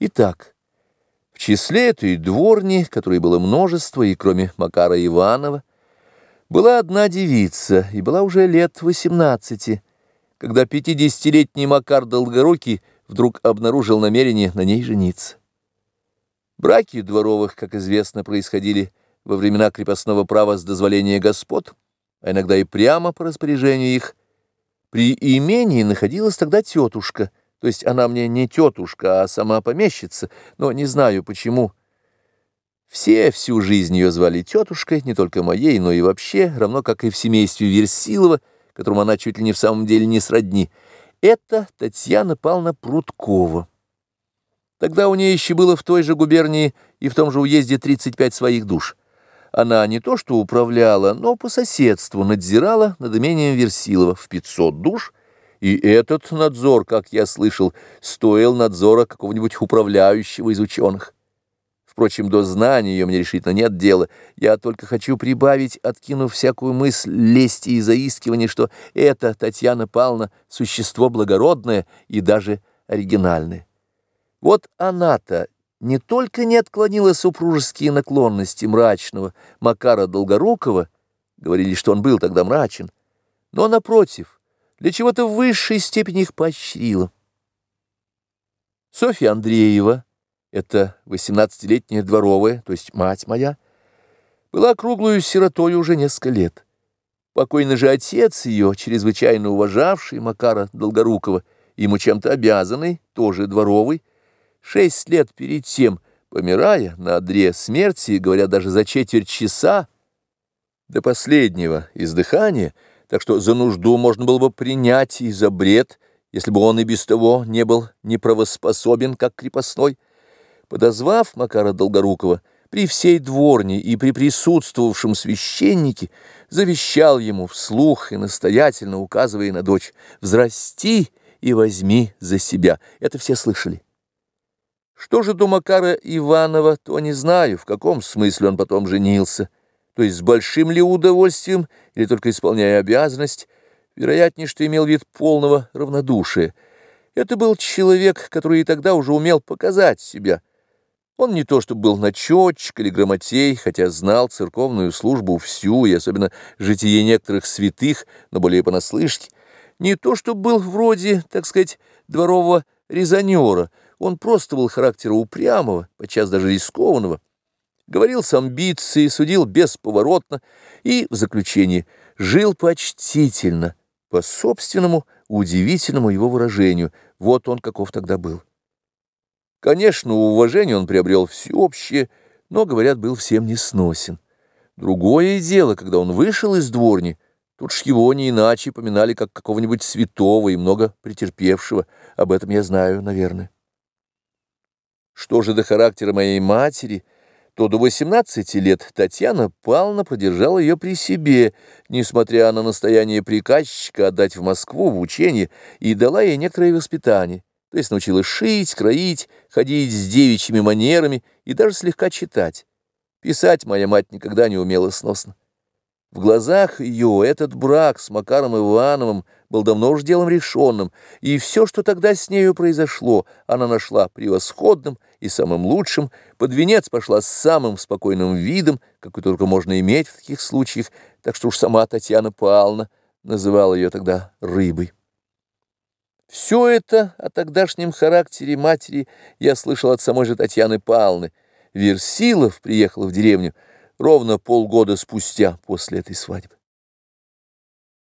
Итак, в числе этой дворни, которой было множество, и кроме Макара Иванова, была одна девица, и была уже лет восемнадцати, когда пятидесятилетний Макар Долгорукий вдруг обнаружил намерение на ней жениться. Браки дворовых, как известно, происходили во времена крепостного права с дозволения господ, а иногда и прямо по распоряжению их. При имении находилась тогда тетушка, то есть она мне не тетушка, а сама помещица, но не знаю почему. Все всю жизнь ее звали тетушкой, не только моей, но и вообще, равно как и в семействе Версилова, которому она чуть ли не в самом деле не сродни. Это Татьяна Павловна Прудкова. Тогда у нее еще было в той же губернии и в том же уезде 35 своих душ. Она не то что управляла, но по соседству надзирала над имением Версилова в 500 душ, и этот надзор, как я слышал, стоил надзора какого-нибудь управляющего из ученых. Впрочем, до знания ее мне решительно нет дела. Я только хочу прибавить, откинув всякую мысль лести и заискивания, что это, Татьяна Павловна, существо благородное и даже оригинальное. Вот она-то не только не отклонила супружеские наклонности мрачного Макара Долгорукова, говорили, что он был тогда мрачен, но, напротив, для чего-то в высшей степени их поощрила. Софья Андреева, это восемнадцатилетняя дворовая, то есть мать моя, была круглую сиротой уже несколько лет. Покойный же отец ее, чрезвычайно уважавший Макара Долгорукова, ему чем-то обязанный, тоже дворовый, Шесть лет перед тем, помирая на одре смерти, говоря даже за четверть часа, до последнего издыхания, так что за нужду можно было бы принять и за бред, если бы он и без того не был неправоспособен, как крепостной, подозвав Макара Долгорукова, при всей дворне и при присутствовавшем священнике завещал ему вслух и настоятельно указывая на дочь «Взрасти и возьми за себя». Это все слышали. Что же до Макара Иванова, то не знаю, в каком смысле он потом женился, то есть с большим ли удовольствием или только исполняя обязанность, вероятнее, что имел вид полного равнодушия. Это был человек, который и тогда уже умел показать себя. Он не то чтобы был начетчик или грамотей, хотя знал церковную службу всю, и особенно житие некоторых святых, но более понаслышке, не то чтобы был вроде, так сказать, дворового резонера, он просто был характера упрямого, подчас даже рискованного, говорил с амбицией, судил бесповоротно и, в заключение, жил почтительно, по собственному удивительному его выражению. Вот он каков тогда был. Конечно, уважение он приобрел всеобщее, но, говорят, был всем несносен. Другое дело, когда он вышел из дворни, тут ж его не иначе поминали, как какого-нибудь святого и много претерпевшего. Об этом я знаю, наверное. Что же до характера моей матери, то до 18 лет Татьяна Павловна продержала ее при себе, несмотря на настояние приказчика отдать в Москву в учение, и дала ей некоторое воспитание, то есть научила шить, кроить, ходить с девичьими манерами и даже слегка читать. Писать моя мать никогда не умела сносно. В глазах ее этот брак с Макаром Ивановым был давно уж делом решенным, и все, что тогда с нею произошло, она нашла превосходным и самым лучшим, под венец пошла с самым спокойным видом, какой только можно иметь в таких случаях, так что уж сама Татьяна Павловна называла ее тогда рыбой. Все это о тогдашнем характере матери я слышал от самой же Татьяны Павловны. Версилов приехала в деревню, ровно полгода спустя после этой свадьбы.